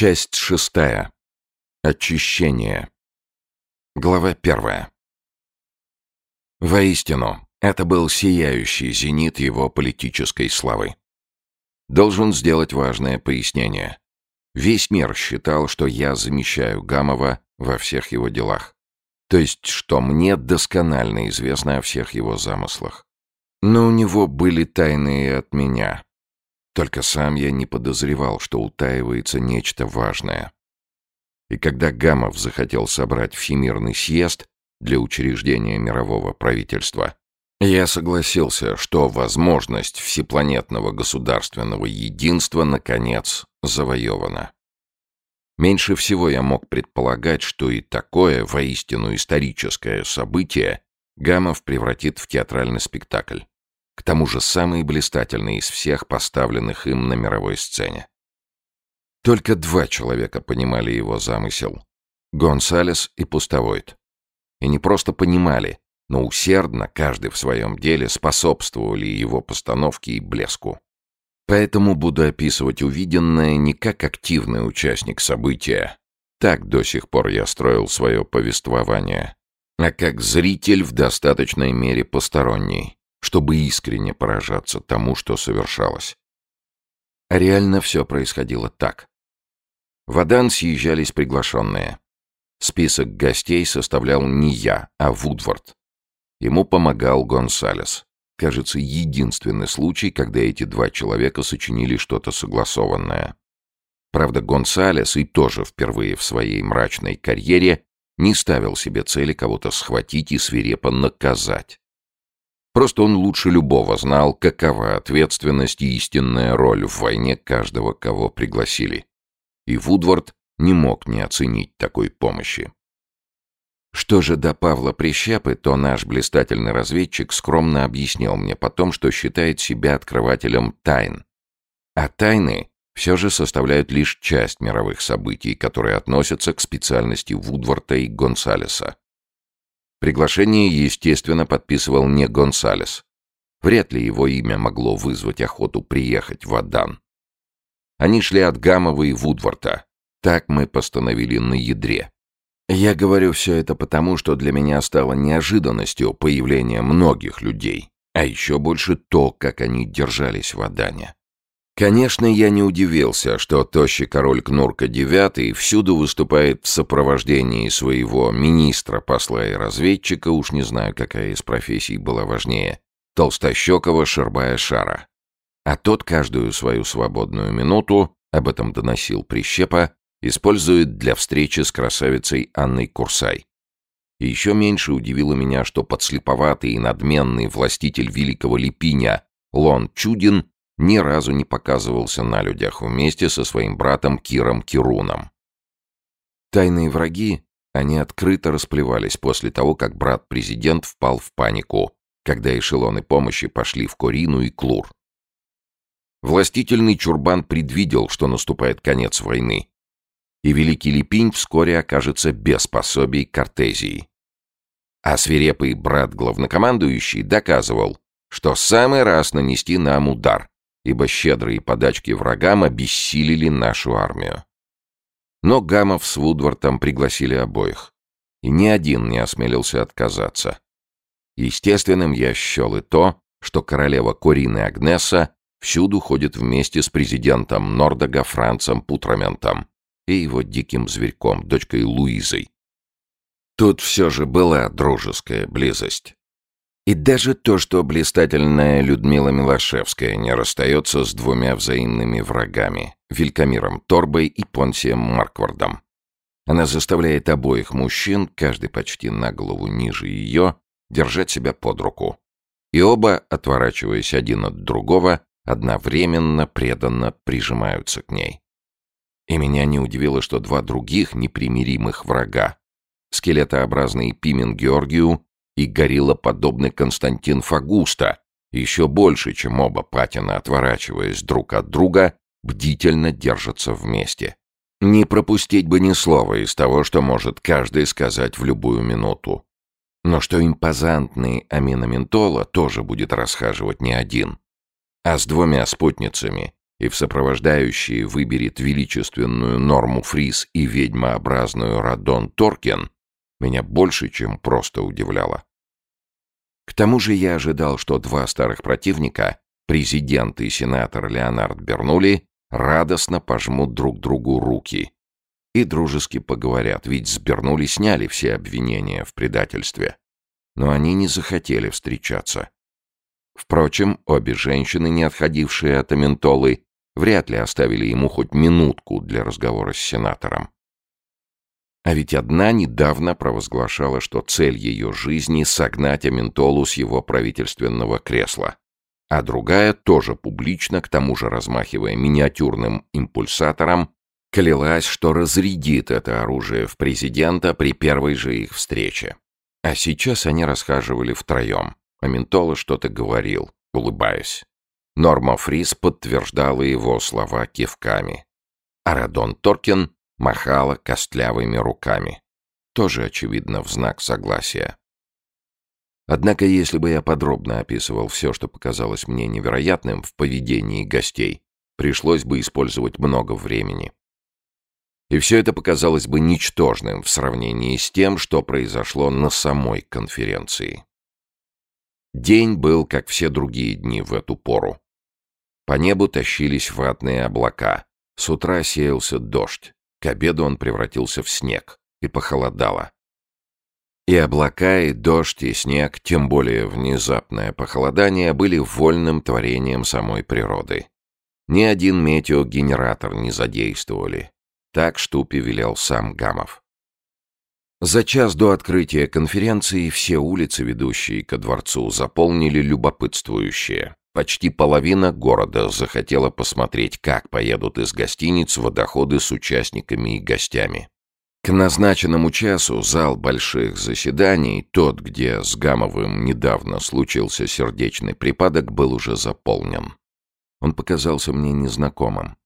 Часть шестая. Очищение. Глава первая. Воистину, это был сияющий зенит его политической славы. Должен сделать важное пояснение. Весь мир считал, что я замещаю Гамова во всех его делах. То есть, что мне досконально известно о всех его замыслах. Но у него были тайные от меня. Только сам я не подозревал, что утаивается нечто важное. И когда Гамов захотел собрать Всемирный съезд для учреждения мирового правительства, я согласился, что возможность всепланетного государственного единства, наконец, завоевана. Меньше всего я мог предполагать, что и такое воистину историческое событие Гамов превратит в театральный спектакль. К тому же самый блистательный из всех поставленных им на мировой сцене. Только два человека понимали его замысел — Гонсалес и Пустовойт. И не просто понимали, но усердно, каждый в своем деле, способствовали его постановке и блеску. Поэтому буду описывать увиденное не как активный участник события, так до сих пор я строил свое повествование, а как зритель в достаточной мере посторонний, чтобы искренне поражаться тому, что совершалось. А реально все происходило так. В Адан съезжались приглашенные. Список гостей составлял не я, а Вудвард. Ему помогал Гонсалес. Кажется, единственный случай, когда эти два человека сочинили что-то согласованное. Правда, Гонсалес и тоже впервые в своей мрачной карьере не ставил себе цели кого-то схватить и свирепо наказать. Просто он лучше любого знал, какова ответственность и истинная роль в войне каждого, кого пригласили. И Вудвард не мог не оценить такой помощи. Что же до Павла Прищепы, то наш блистательный разведчик скромно объяснил мне потом, что считает себя открывателем тайн. А тайны все же составляют лишь часть мировых событий, которые относятся к специальности Вудворта и Гонсалеса. Приглашение, естественно, подписывал не Гонсалес. Вряд ли его имя могло вызвать охоту приехать в Адан. Они шли от Гамова и Вудворта. Так мы постановили на ядре. Я говорю все это потому, что для меня стало неожиданностью появление многих людей, а еще больше то, как они держались в Адане. Конечно, я не удивился, что тощий король Кнурка IX всюду выступает в сопровождении своего министра, посла и разведчика, уж не знаю, какая из профессий была важнее, толстощекого Шербая Шара. А тот каждую свою свободную минуту, об этом доносил Прищепа, использует для встречи с красавицей Анной Курсай. И еще меньше удивило меня, что подслеповатый и надменный властитель великого Липиня Лон Чудин ни разу не показывался на людях вместе со своим братом Киром Кируном. Тайные враги, они открыто расплевались после того, как брат-президент впал в панику, когда эшелоны помощи пошли в Корину и Клур. Властительный Чурбан предвидел, что наступает конец войны, и Великий Липинь вскоре окажется без пособий Кортезии. А свирепый брат-главнокомандующий доказывал, что самый раз нанести нам удар, ибо щедрые подачки врагам обессилили нашу армию. Но Гамов с Вудвартом пригласили обоих, и ни один не осмелился отказаться. Естественным я счел и то, что королева Корины Агнеса всюду ходит вместе с президентом Нордога Францем Путраментом, и его диким зверьком, дочкой Луизой. Тут все же была дружеская близость. И даже то, что блистательная Людмила Милошевская не расстается с двумя взаимными врагами — Вилькамиром Торбой и Понсием Марквардом. Она заставляет обоих мужчин, каждый почти на голову ниже ее, держать себя под руку. И оба, отворачиваясь один от другого, одновременно преданно прижимаются к ней. И меня не удивило, что два других непримиримых врага — скелетообразный Пимен Георгию и гориллоподобный Константин Фагуста — еще больше, чем оба Патина, отворачиваясь друг от друга, бдительно держатся вместе. Не пропустить бы ни слова из того, что может каждый сказать в любую минуту. Но что импозантный Амина Ментола тоже будет расхаживать не один, а с двумя спутницами и в сопровождающие выберет величественную норму Фрис и ведьмообразную Радон Торкен, меня больше, чем просто удивляло. К тому же я ожидал, что два старых противника, президент и сенатор Леонард Бернули, радостно пожмут друг другу руки и дружески поговорят, ведь с Бернули сняли все обвинения в предательстве. Но они не захотели встречаться. Впрочем, обе женщины, не отходившие от Аментолы, вряд ли оставили ему хоть минутку для разговора с сенатором. А ведь одна недавно провозглашала, что цель ее жизни — согнать Аментолу с его правительственного кресла. А другая, тоже публично, к тому же размахивая миниатюрным импульсатором, клялась, что разрядит это оружие в президента при первой же их встрече. А сейчас они расхаживали втроем. Аментола что-то говорил, улыбаясь. Норма Фрис подтверждала его слова кивками. А Радон Торкин махала костлявыми руками. Тоже, очевидно, в знак согласия. Однако, если бы я подробно описывал все, что показалось мне невероятным в поведении гостей, пришлось бы использовать много времени. И все это показалось бы ничтожным в сравнении с тем, что произошло на самой конференции. День был, как все другие дни в эту пору. По небу тащились ватные облака. С утра сеялся дождь. К обеду он превратился в снег, и похолодало. И облака, и дождь, и снег, тем более внезапное похолодание, были вольным творением самой природы. Ни один метеогенератор не задействовали. Так Штупи велел сам Гамов. За час до открытия конференции все улицы, ведущие ко дворцу, заполнили любопытствующие. Почти половина города захотела посмотреть, как поедут из гостиниц водоходы с участниками и гостями. К назначенному часу зал больших заседаний, тот, где с Гамовым недавно случился сердечный припадок, был уже заполнен. Он показался мне незнакомым.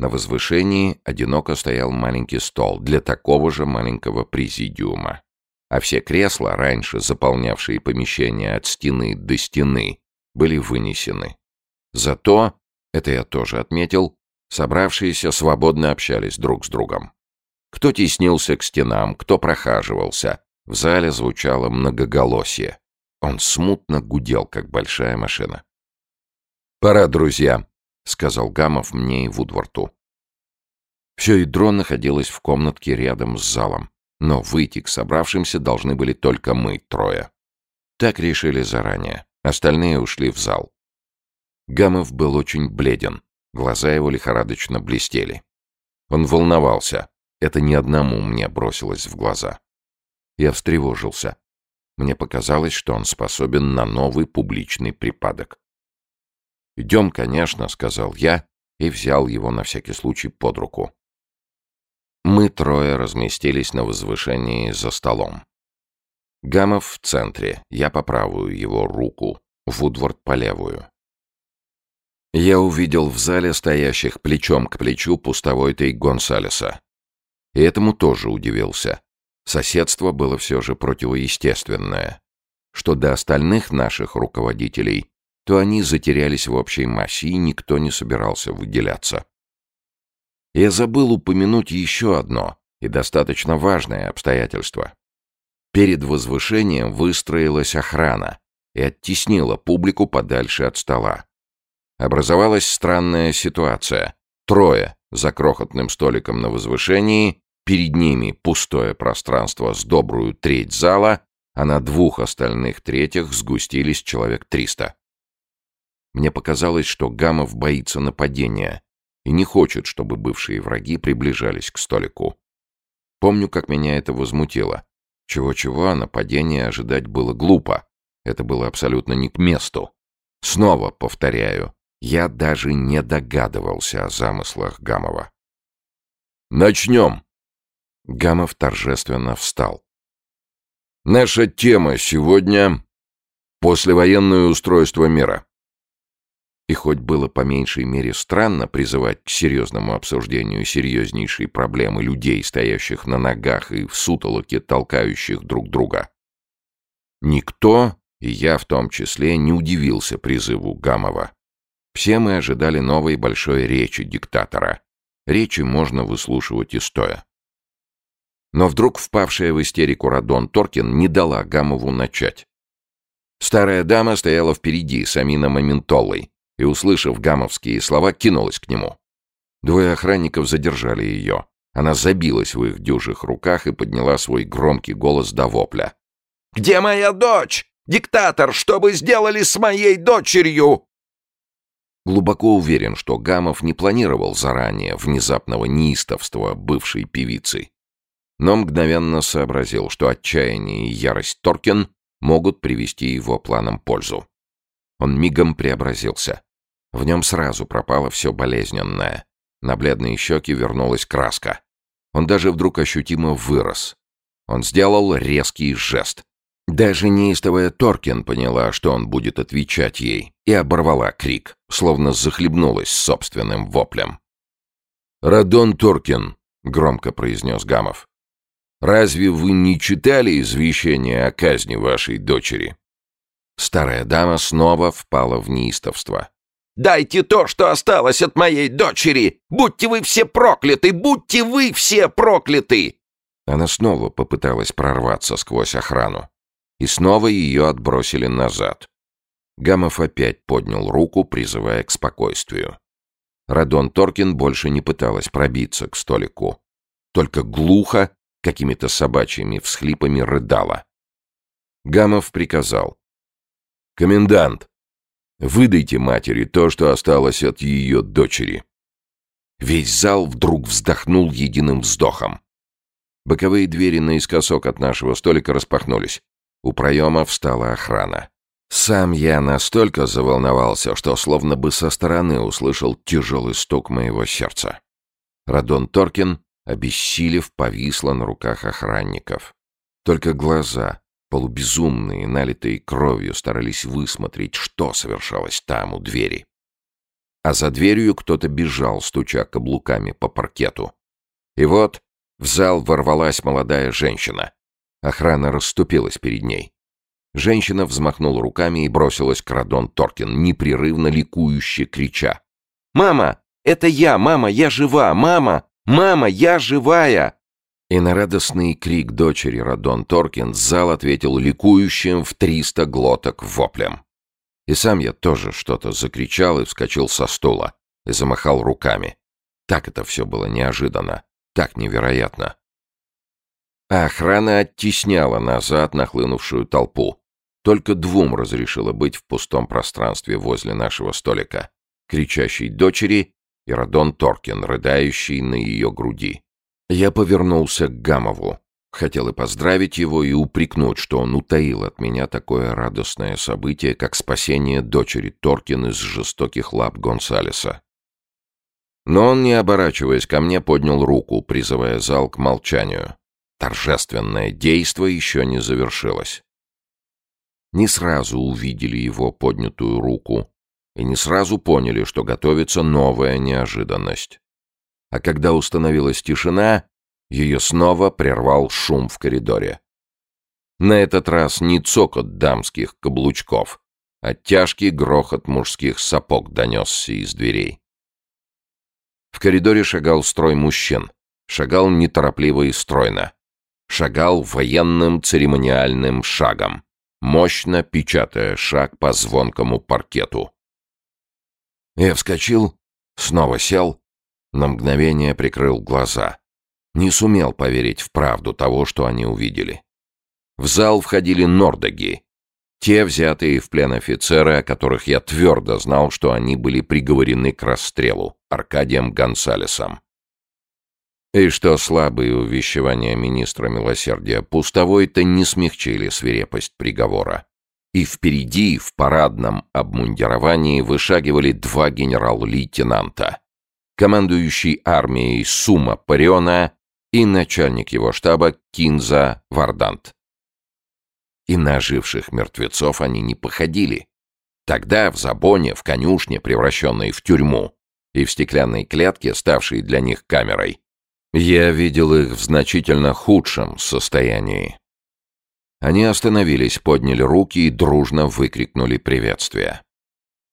На возвышении одиноко стоял маленький стол для такого же маленького президиума. А все кресла, раньше заполнявшие помещение от стены до стены, были вынесены. Зато, это я тоже отметил, собравшиеся свободно общались друг с другом. Кто теснился к стенам, кто прохаживался. В зале звучало многоголосие. Он смутно гудел, как большая машина. «Пора, друзья», — сказал Гамов мне и Вудворту. Все ядро находилось в комнатке рядом с залом, но выйти к собравшимся должны были только мы, трое. Так решили заранее, остальные ушли в зал. Гамов был очень бледен, глаза его лихорадочно блестели. Он волновался, это ни одному мне бросилось в глаза. Я встревожился. Мне показалось, что он способен на новый публичный припадок. «Идем, конечно», — сказал я и взял его на всякий случай под руку. Мы трое разместились на возвышении за столом. Гамов в центре, я по правую его руку, Вудворд по левую. Я увидел в зале стоящих плечом к плечу пустовой-то и Гонсалеса. И этому тоже удивился. Соседство было все же противоестественное. Что до остальных наших руководителей, то они затерялись в общей массе, и никто не собирался выделяться. Я забыл упомянуть еще одно и достаточно важное обстоятельство. Перед возвышением выстроилась охрана и оттеснила публику подальше от стола. Образовалась странная ситуация. Трое за крохотным столиком на возвышении, перед ними пустое пространство с добрую треть зала, а на двух остальных третьих сгустились человек триста. Мне показалось, что Гамов боится нападения и не хочет, чтобы бывшие враги приближались к столику. Помню, как меня это возмутило. Чего-чего, а нападения ожидать было глупо. Это было абсолютно не к месту. Снова повторяю, я даже не догадывался о замыслах Гамова. «Начнем!» Гамов торжественно встал. «Наша тема сегодня — послевоенное устройство мира. И хоть было по меньшей мере странно призывать к серьезному обсуждению серьезнейшей проблемы людей, стоящих на ногах и в сутолоке толкающих друг друга, никто, и я в том числе, не удивился призыву Гамова. Все мы ожидали новой большой речи диктатора. Речи можно выслушивать и стоя. Но вдруг впавшая в истерику Радон Торкин не дала Гамову начать. Старая дама стояла впереди с Амином Аминтолой и, услышав гамовские слова, кинулась к нему. Двое охранников задержали ее. Она забилась в их дюжих руках и подняла свой громкий голос до вопля. «Где моя дочь? Диктатор, что вы сделали с моей дочерью?» Глубоко уверен, что Гамов не планировал заранее внезапного неистовства бывшей певицы. Но мгновенно сообразил, что отчаяние и ярость Торкин могут привести его планам пользу. Он мигом преобразился. В нем сразу пропало все болезненное. На бледные щеки вернулась краска. Он даже вдруг ощутимо вырос. Он сделал резкий жест. Даже неистовая Торкин поняла, что он будет отвечать ей, и оборвала крик, словно захлебнулась собственным воплем. «Радон Торкин», — громко произнес Гамов, — «разве вы не читали извещение о казни вашей дочери?» Старая дама снова впала в неистовство. Дайте то, что осталось от моей дочери! Будьте вы все прокляты! Будьте вы все прокляты!» Она снова попыталась прорваться сквозь охрану. И снова ее отбросили назад. Гамов опять поднял руку, призывая к спокойствию. Радон Торкин больше не пыталась пробиться к столику. Только глухо, какими-то собачьими всхлипами рыдала. Гамов приказал. «Комендант, Выдайте матери то, что осталось от ее дочери». Весь зал вдруг вздохнул единым вздохом. Боковые двери наискосок от нашего столика распахнулись. У проема встала охрана. Сам я настолько заволновался, что словно бы со стороны услышал тяжелый стук моего сердца. Радон Торкин, обессилев, повисла на руках охранников. Только глаза, полубезумные, налитые кровью, старались высмотреть, что совершалось там, у двери. А за дверью кто-то бежал, стуча каблуками по паркету. И вот в зал ворвалась молодая женщина. Охрана расступилась перед ней. Женщина взмахнула руками и бросилась к Радон Торкин, непрерывно ликующе крича. «Мама! Это я! Мама! Я жива! Мама! Мама! Я живая!» И на радостный крик дочери Радон Торкин зал ответил ликующим в триста глоток воплем. И сам я тоже что-то закричал и вскочил со стула, и замахал руками. Так это все было неожиданно, так невероятно. А охрана оттесняла назад нахлынувшую толпу. Только двум разрешила быть в пустом пространстве возле нашего столика. Кричащей дочери и Радон Торкин, рыдающий на ее груди. Я повернулся к Гамову. Хотел и поздравить его, и упрекнуть, что он утаил от меня такое радостное событие, как спасение дочери Торкин из жестоких лап Гонсалеса. Но он, не оборачиваясь ко мне, поднял руку, призывая зал к молчанию. Торжественное действо еще не завершилось. Не сразу увидели его поднятую руку и не сразу поняли, что готовится новая неожиданность а когда установилась тишина, ее снова прервал шум в коридоре. На этот раз не цокот дамских каблучков, а тяжкий грохот мужских сапог донесся из дверей. В коридоре шагал строй мужчин, шагал неторопливо и стройно, шагал военным церемониальным шагом, мощно печатая шаг по звонкому паркету. Я вскочил, снова сел на мгновение прикрыл глаза. Не сумел поверить в правду того, что они увидели. В зал входили нордоги, те взятые в плен офицеры, о которых я твердо знал, что они были приговорены к расстрелу Аркадием Гонсалесом. И что слабые увещевания министра милосердия пустовой-то не смягчили свирепость приговора. И впереди, в парадном обмундировании, вышагивали два генерал-лейтенанта командующий армией Сума Париона и начальник его штаба Кинза Вардант. И на оживших мертвецов они не походили. Тогда в Забоне, в конюшне, превращенной в тюрьму, и в стеклянной клетке, ставшей для них камерой, я видел их в значительно худшем состоянии. Они остановились, подняли руки и дружно выкрикнули приветствие.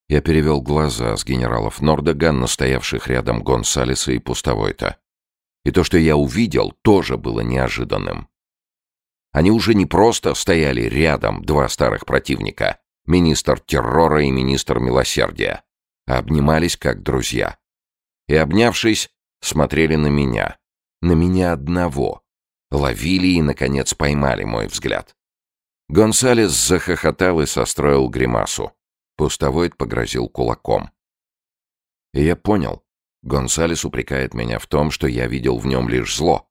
Я перевел глаза с генералов Нордеган, настоявших рядом Гонсалеса и Пустовойта. И то, что я увидел, тоже было неожиданным. Они уже не просто стояли рядом, два старых противника, министр террора и министр милосердия, а обнимались как друзья. И, обнявшись, смотрели на меня. На меня одного. Ловили и, наконец, поймали мой взгляд. Гонсалес захохотал и состроил гримасу. Пустовойт погрозил кулаком. И я понял. Гонсалес упрекает меня в том, что я видел в нем лишь зло.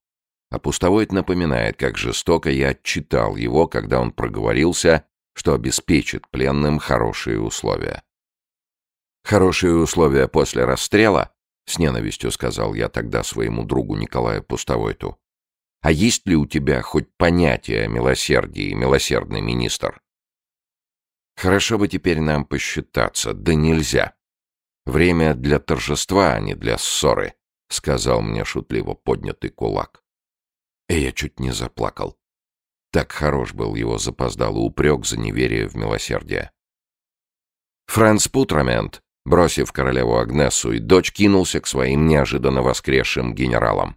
А Пустовойт напоминает, как жестоко я отчитал его, когда он проговорился, что обеспечит пленным хорошие условия. «Хорошие условия после расстрела?» — с ненавистью сказал я тогда своему другу Николаю Пустовойту. А есть ли у тебя хоть понятие о милосердии, милосердный министр? Хорошо бы теперь нам посчитаться, да нельзя. Время для торжества, а не для ссоры, сказал мне шутливо поднятый кулак. И я чуть не заплакал. Так хорош был его запоздалый упрек за неверие в милосердие. Франц Путрамент, бросив королеву Агнесу и дочь, кинулся к своим неожиданно воскресшим генералам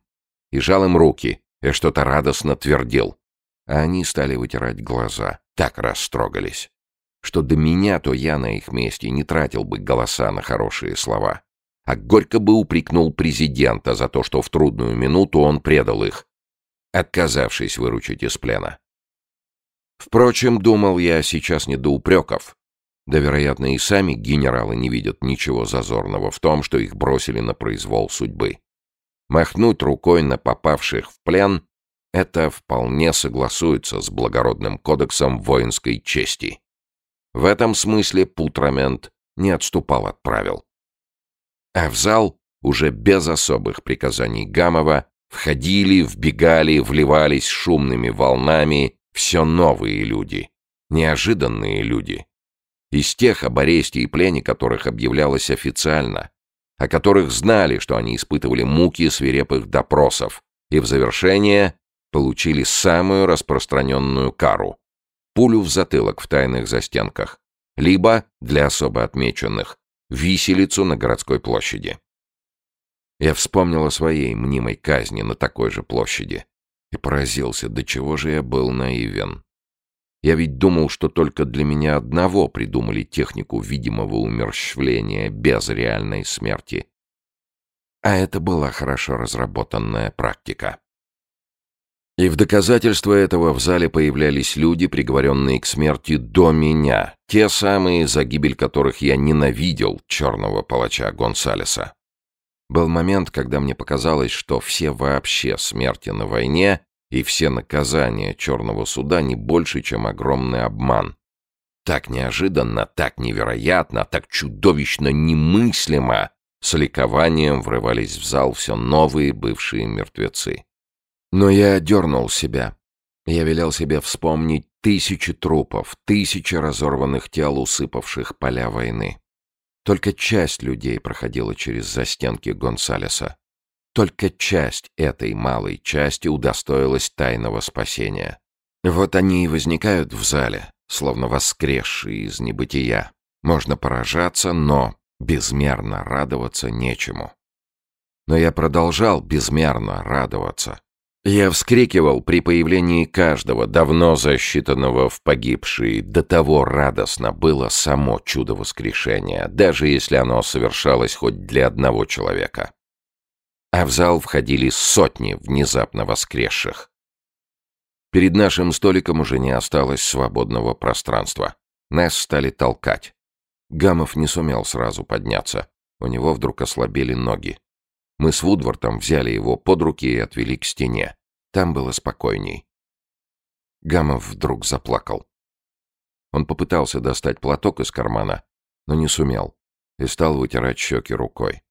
и жал им руки, и что-то радостно твердил. А они стали вытирать глаза, так растрогались, что до меня, то я на их месте не тратил бы голоса на хорошие слова, а горько бы упрекнул президента за то, что в трудную минуту он предал их, отказавшись выручить из плена. Впрочем, думал я сейчас не до упреков. Да, вероятно, и сами генералы не видят ничего зазорного в том, что их бросили на произвол судьбы. Махнуть рукой на попавших в плен — это вполне согласуется с благородным кодексом воинской чести. В этом смысле Путрамент не отступал от правил. А в зал, уже без особых приказаний Гамова, входили, вбегали, вливались шумными волнами все новые люди, неожиданные люди. Из тех об аресте и плене, которых объявлялось официально, о которых знали, что они испытывали муки свирепых допросов, и в завершение получили самую распространенную кару — пулю в затылок в тайных застенках, либо, для особо отмеченных, виселицу на городской площади. Я вспомнил о своей мнимой казни на такой же площади и поразился, до чего же я был наивен. Я ведь думал, что только для меня одного придумали технику видимого умерщвления без реальной смерти. А это была хорошо разработанная практика. И в доказательство этого в зале появлялись люди, приговоренные к смерти до меня, те самые, за гибель которых я ненавидел черного палача Гонсалеса. Был момент, когда мне показалось, что все вообще смерти на войне и все наказания черного суда не больше, чем огромный обман. Так неожиданно, так невероятно, так чудовищно немыслимо с ликованием врывались в зал все новые бывшие мертвецы. Но я дернул себя. Я велел себе вспомнить тысячи трупов, тысячи разорванных тел, усыпавших поля войны. Только часть людей проходила через застенки Гонсалеса. Только часть этой малой части удостоилась тайного спасения. Вот они и возникают в зале, словно воскресшие из небытия. Можно поражаться, но безмерно радоваться нечему. Но я продолжал безмерно радоваться. Я вскрикивал при появлении каждого, давно засчитанного в погибшие. До того радостно было само чудо воскрешения, даже если оно совершалось хоть для одного человека а в зал входили сотни внезапно воскресших. Перед нашим столиком уже не осталось свободного пространства. Нас стали толкать. Гамов не сумел сразу подняться. У него вдруг ослабели ноги. Мы с Вудвортом взяли его под руки и отвели к стене. Там было спокойней. Гамов вдруг заплакал. Он попытался достать платок из кармана, но не сумел и стал вытирать щеки рукой.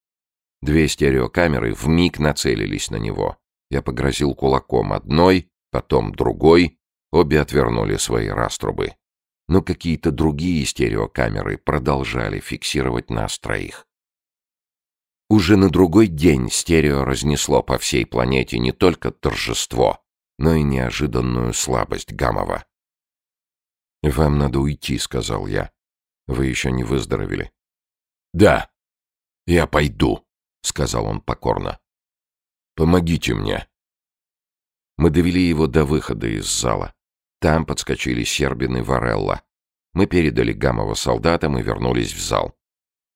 Две стереокамеры вмиг нацелились на него. Я погрозил кулаком одной, потом другой. Обе отвернули свои раструбы. Но какие-то другие стереокамеры продолжали фиксировать нас троих. Уже на другой день стерео разнесло по всей планете не только торжество, но и неожиданную слабость Гамова. «Вам надо уйти», — сказал я. «Вы еще не выздоровели. «Да, я пойду», — сказал он покорно. «Помогите мне». Мы довели его до выхода из зала. Там подскочили Сербин и Варелла. Мы передали Гамова солдатам и вернулись в зал.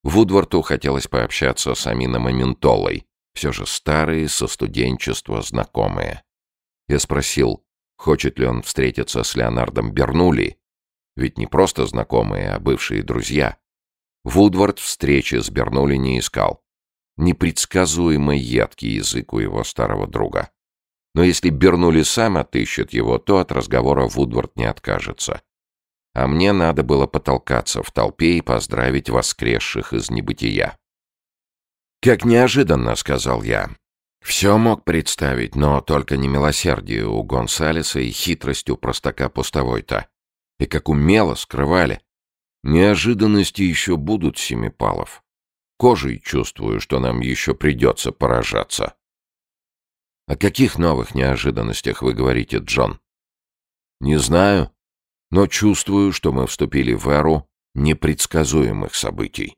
Вудворту хотелось пообщаться с Амином и Ментолой, все же старые, со студенчества знакомые. Я спросил, хочет ли он встретиться с Леонардом Бернули, ведь не просто знакомые, а бывшие друзья. Вудвард встречи с Бернули не искал. Непредсказуемо едкий язык у его старого друга. Но если Бернули сам отыщет его, то от разговора Вудвард не откажется. А мне надо было потолкаться в толпе и поздравить воскресших из небытия. «Как неожиданно», — сказал я. Все мог представить, но только не милосердие у Гонсалеса и хитрость у простака пустовой-то. И как умело скрывали. Неожиданности еще будут, Семипалов. Кожей чувствую, что нам еще придется поражаться. О каких новых неожиданностях вы говорите, Джон? Не знаю, но чувствую, что мы вступили в эру непредсказуемых событий.